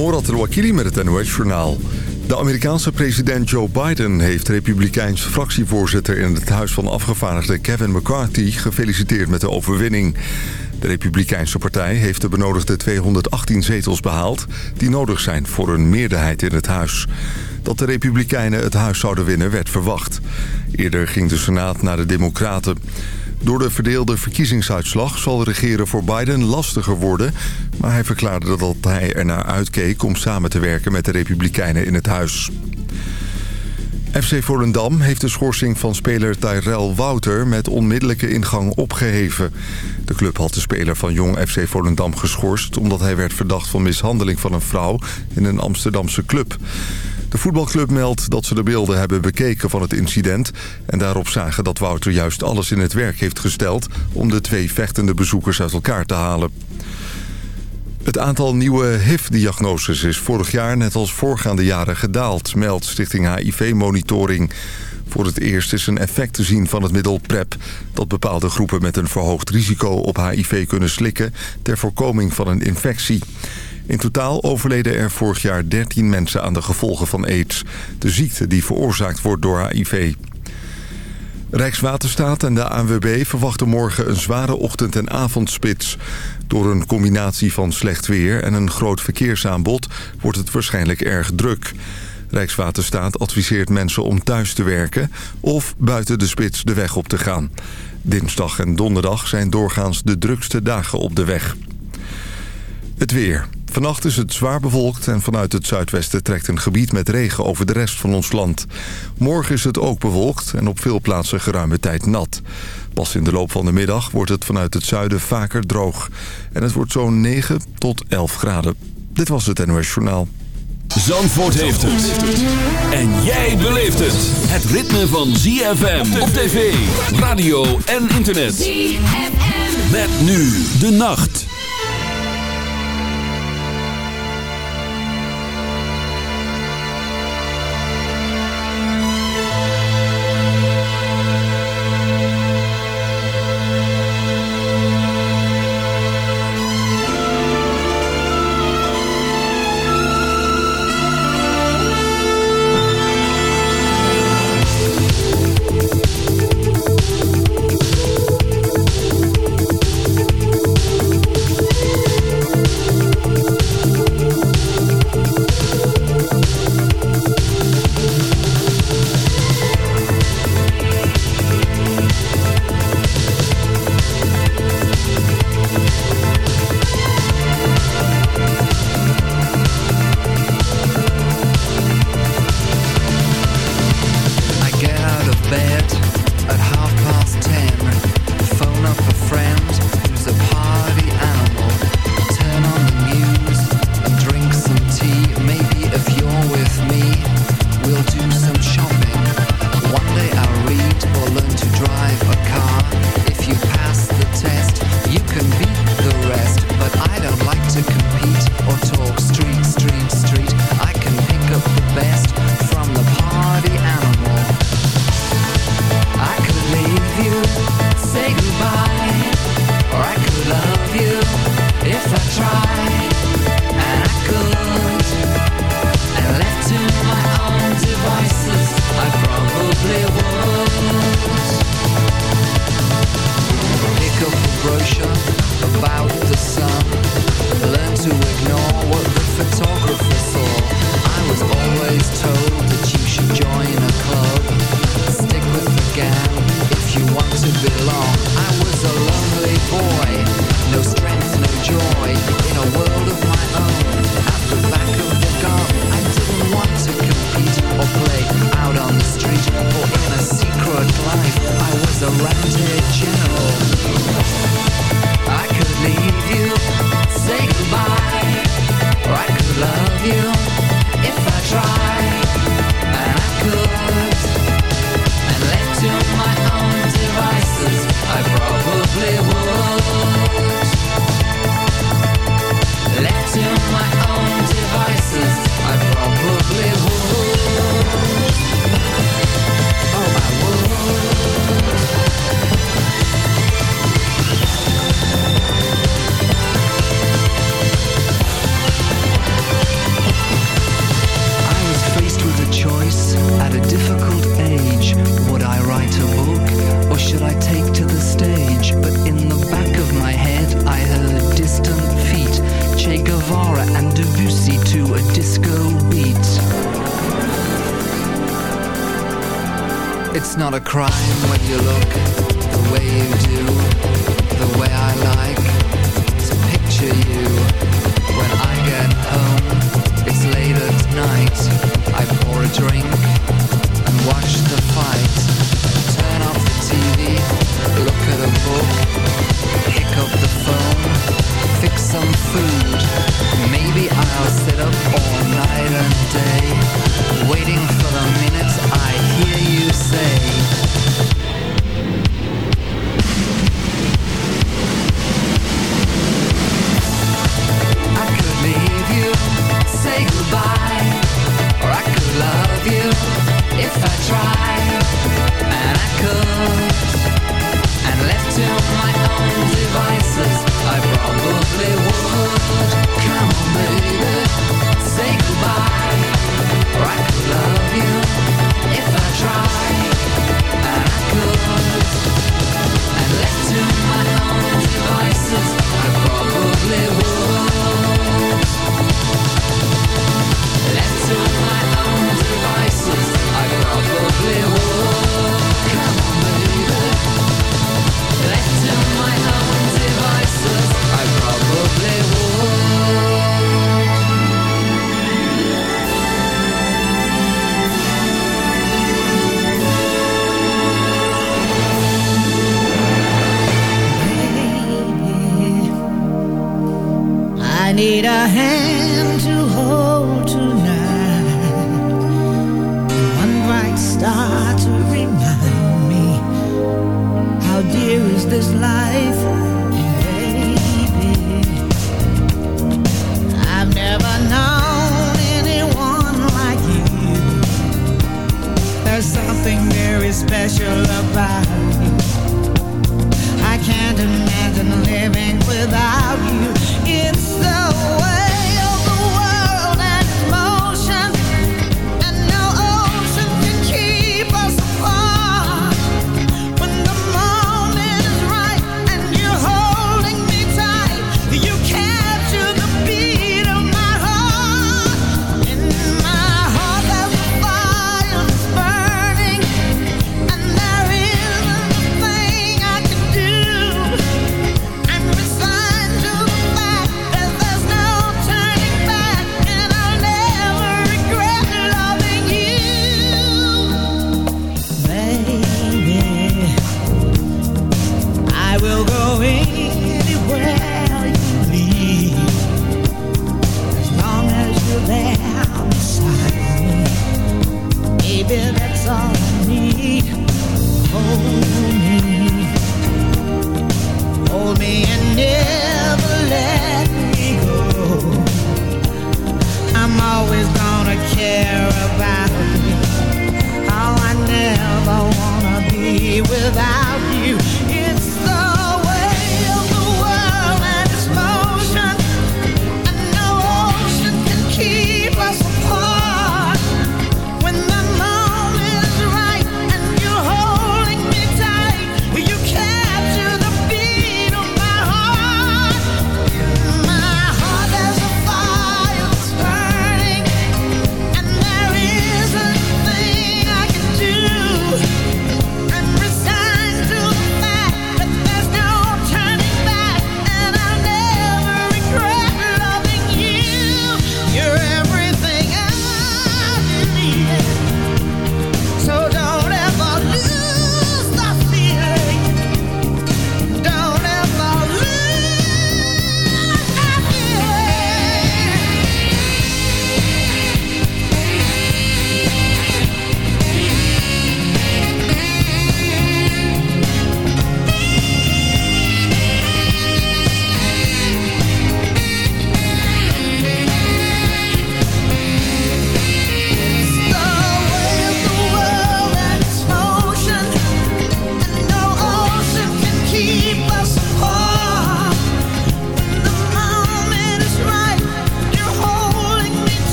Morat Rouakili met het NOS-journaal. De Amerikaanse president Joe Biden heeft republikeins fractievoorzitter in het Huis van Afgevaardigden Kevin McCarthy gefeliciteerd met de overwinning. De Republikeinse partij heeft de benodigde 218 zetels behaald die nodig zijn voor een meerderheid in het huis. Dat de Republikeinen het huis zouden winnen werd verwacht. Eerder ging de Senaat naar de Democraten. Door de verdeelde verkiezingsuitslag zal regeren voor Biden lastiger worden... maar hij verklaarde dat hij ernaar uitkeek om samen te werken met de Republikeinen in het huis. FC Volendam heeft de schorsing van speler Tyrell Wouter met onmiddellijke ingang opgeheven. De club had de speler van Jong FC Volendam geschorst... omdat hij werd verdacht van mishandeling van een vrouw in een Amsterdamse club. De voetbalclub meldt dat ze de beelden hebben bekeken van het incident... en daarop zagen dat Wouter juist alles in het werk heeft gesteld... om de twee vechtende bezoekers uit elkaar te halen. Het aantal nieuwe HIV-diagnoses is vorig jaar net als voorgaande jaren gedaald... meldt Stichting HIV-monitoring. Voor het eerst is een effect te zien van het middel PrEP... dat bepaalde groepen met een verhoogd risico op HIV kunnen slikken... ter voorkoming van een infectie. In totaal overleden er vorig jaar 13 mensen aan de gevolgen van aids. De ziekte die veroorzaakt wordt door HIV. Rijkswaterstaat en de ANWB verwachten morgen een zware ochtend- en avondspits. Door een combinatie van slecht weer en een groot verkeersaanbod wordt het waarschijnlijk erg druk. Rijkswaterstaat adviseert mensen om thuis te werken of buiten de spits de weg op te gaan. Dinsdag en donderdag zijn doorgaans de drukste dagen op de weg. Het weer. Vannacht is het zwaar bewolkt en vanuit het zuidwesten trekt een gebied met regen over de rest van ons land. Morgen is het ook bewolkt en op veel plaatsen geruime tijd nat. Pas in de loop van de middag wordt het vanuit het zuiden vaker droog. En het wordt zo'n 9 tot 11 graden. Dit was het NOS Journaal. Zandvoort heeft het. En jij beleeft het. Het ritme van ZFM op tv, radio en internet. ZFM. Met nu de nacht. food. Maybe I'll sit up all night and day Waiting for the minutes I hear you say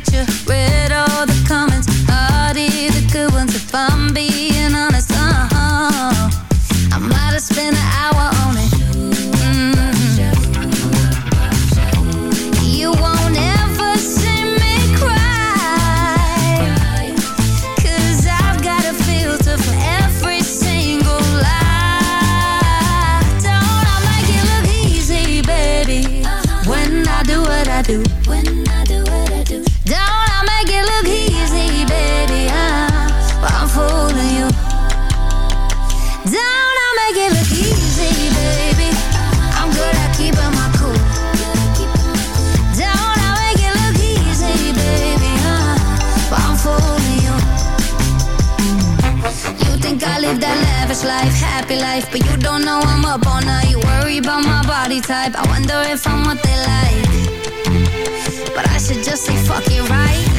picture. up all night. Worry about my body type. I wonder if I'm what they like. But I should just say fuck it right?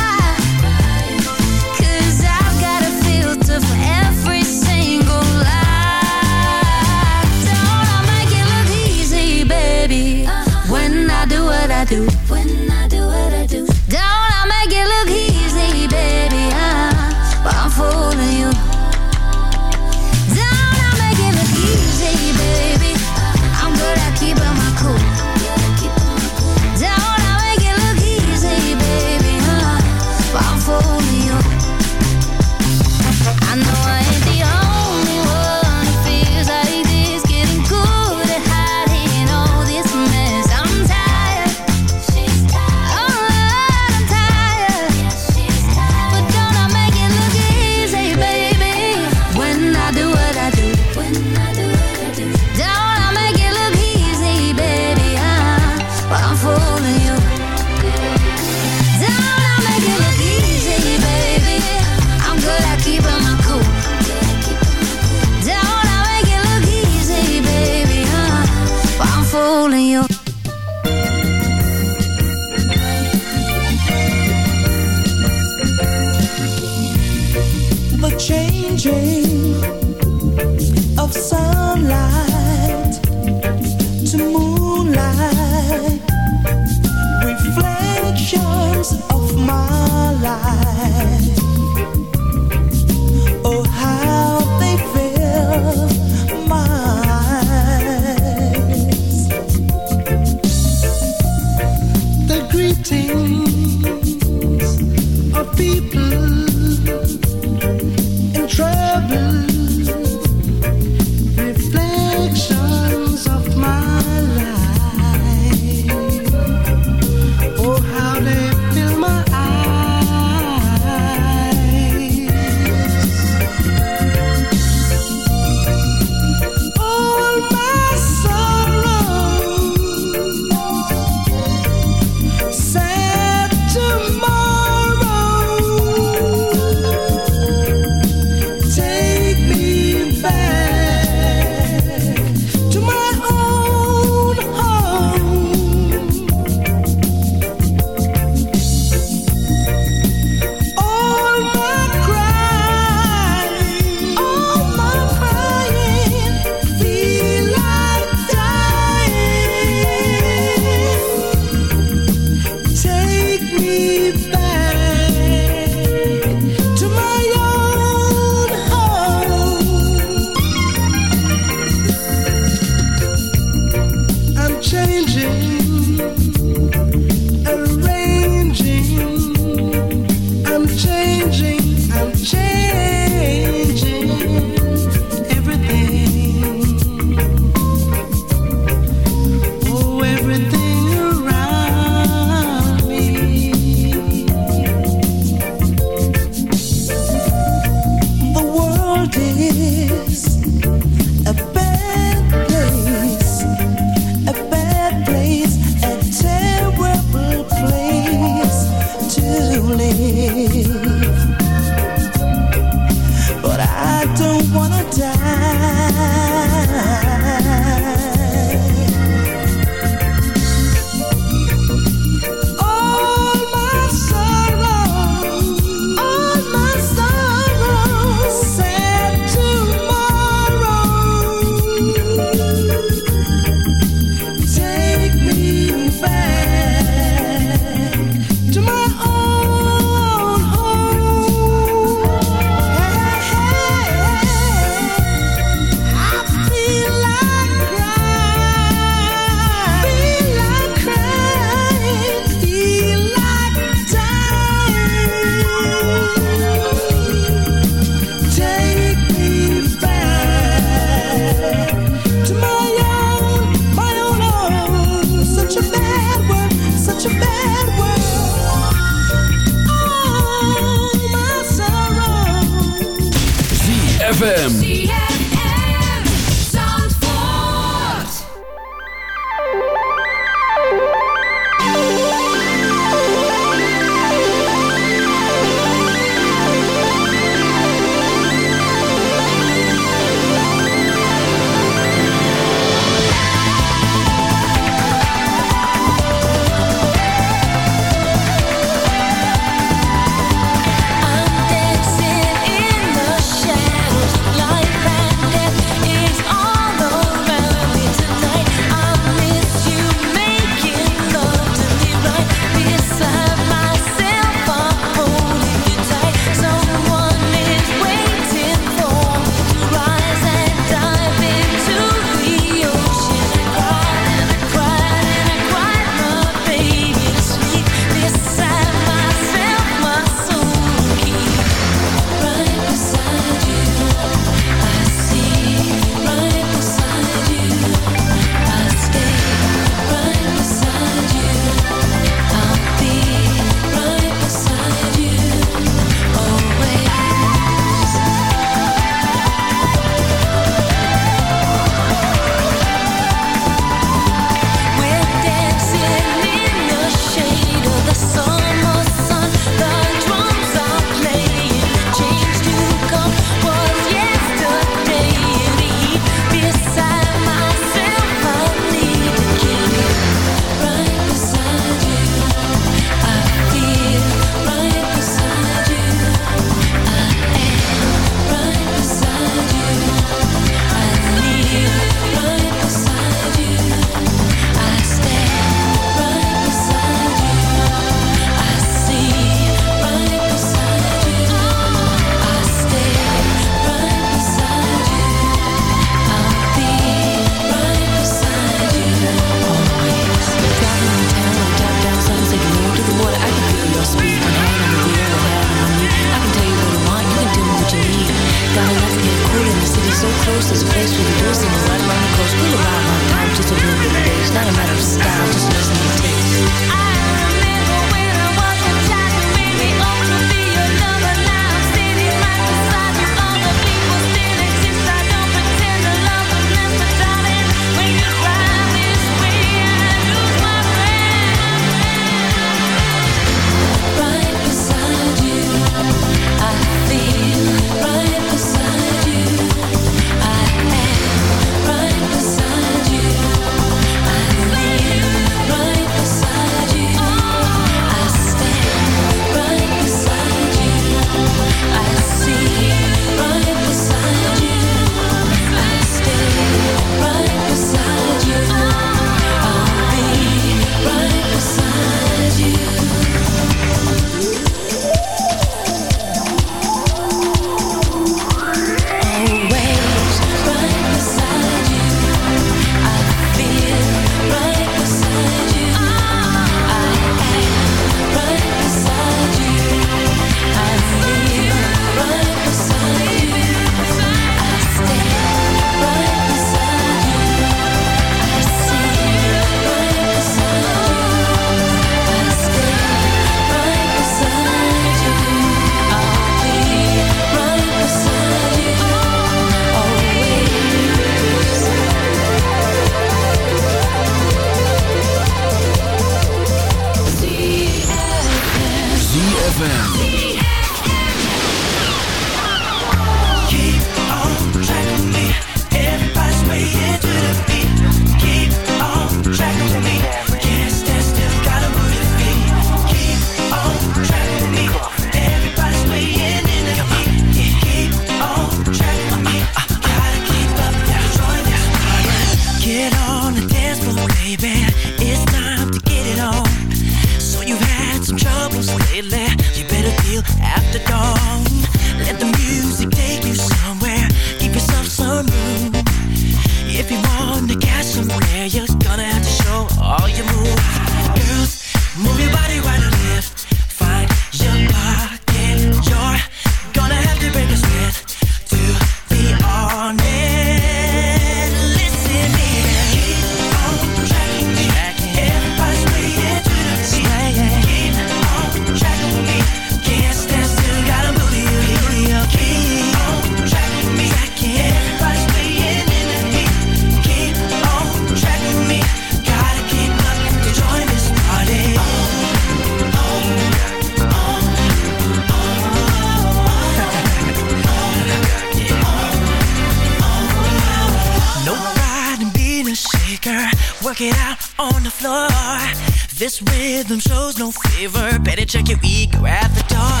This rhythm shows no favor. Better check your ego at the door.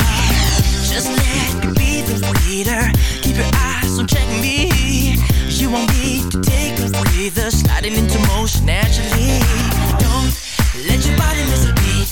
Just let me be the leader. Keep your eyes on check me. You want me to take a breather, sliding into motion naturally. Don't let your body miss a beat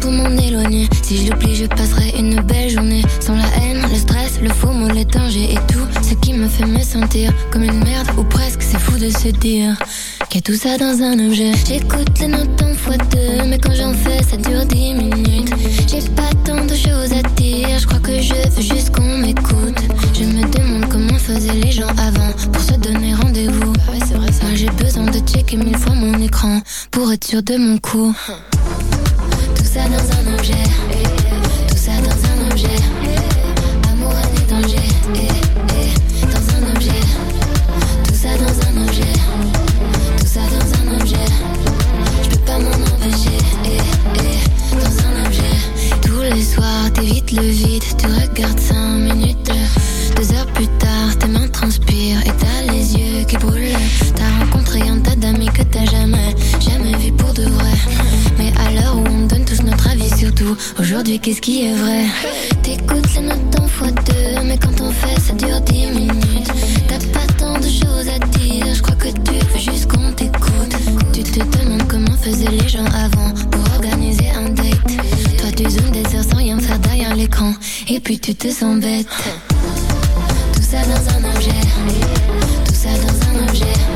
pour m'en éloigner. Si je l'oublie, je passerai une belle journée. Sans la haine, le stress, le faux mot, les dangers et tout ce qui me fait me sentir comme une merde ou presque. C'est fou de se dire qu'il y a tout ça dans un objet. J'écoute les notes en fois deux, mais quand j'en fais, ça dure dix minutes. J'ai pas tant de choses à dire, je crois que je veux juste qu'on m'écoute. Je me demande comment faisaient les gens avant pour se donner rendez-vous. Moi j'ai besoin de checker mille fois mon écran pour être sûr de mon coup. Tout ça dans un objet. Aujourd'hui qu'est-ce qui est vrai? T'écoutes les notes en fois deux, mais quand on fait ça dure dix minutes. T'as pas tant de choses à dire, je crois que tu veux juste qu'on t'écoute. Tu te demandes comment faisaient les gens avant pour organiser un date. Toi tu zoomes des heures sans rien faire derrière l'écran, et puis tu te sens bête. Tout ça dans un objet. Tout ça dans un objet.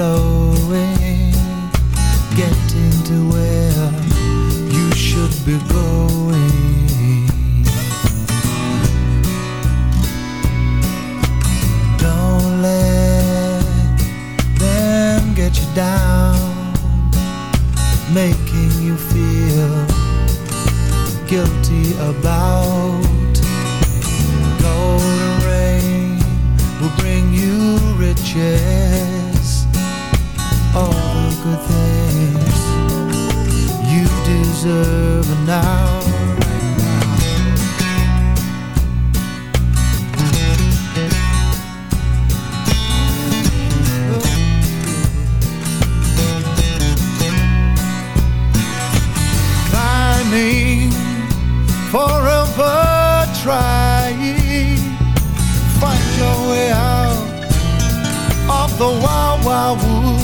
Hello. trying. Find your way out of the wild, wild wood.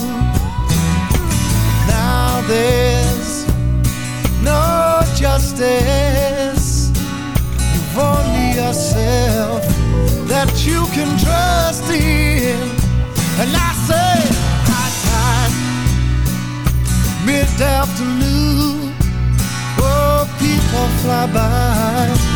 Now there's no justice. You've only yourself that you can trust in. And I say, high time, mid afternoon. Oh, people fly by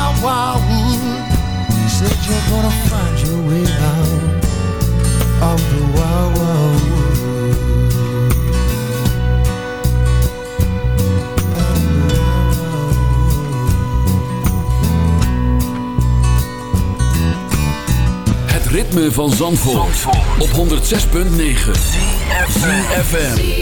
you're gonna find your way out of the wild, wild world. Het ritme van Zandvoort, Zandvoort. op 106.9 CFFM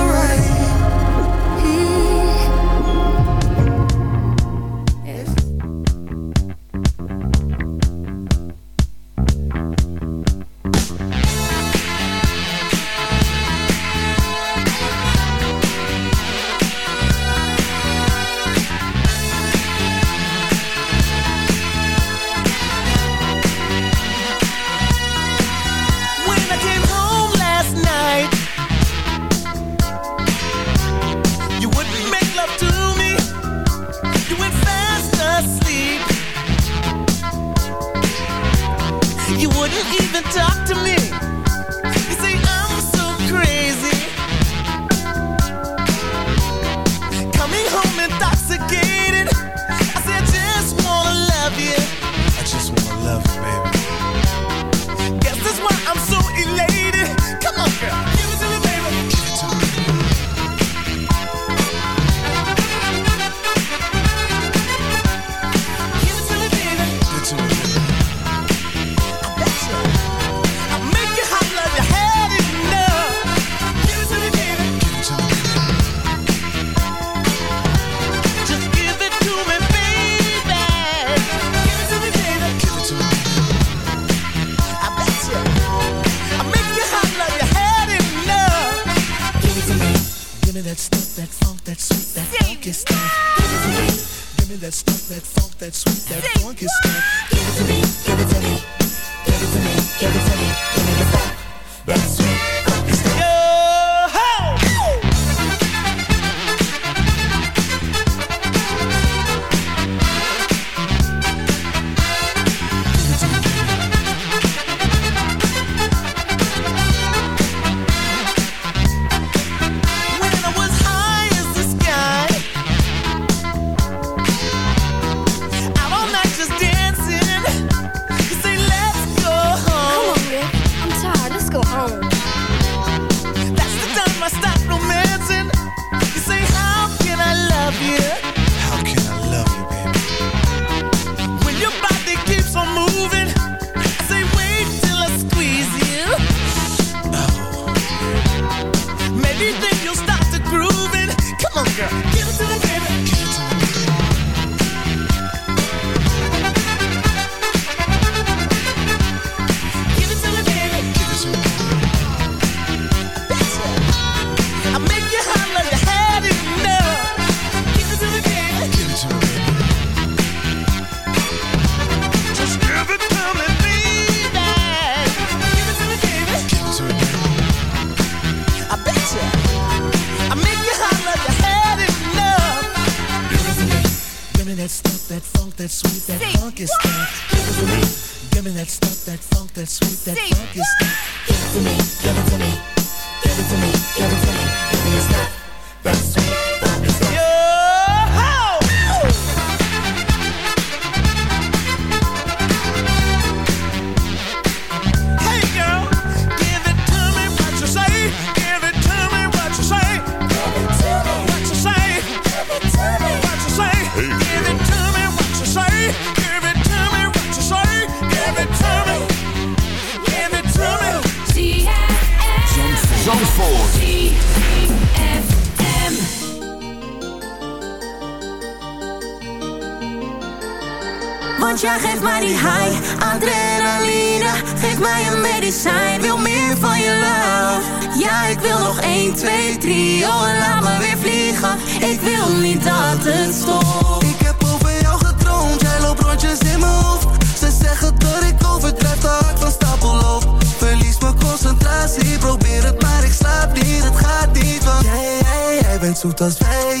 jij bent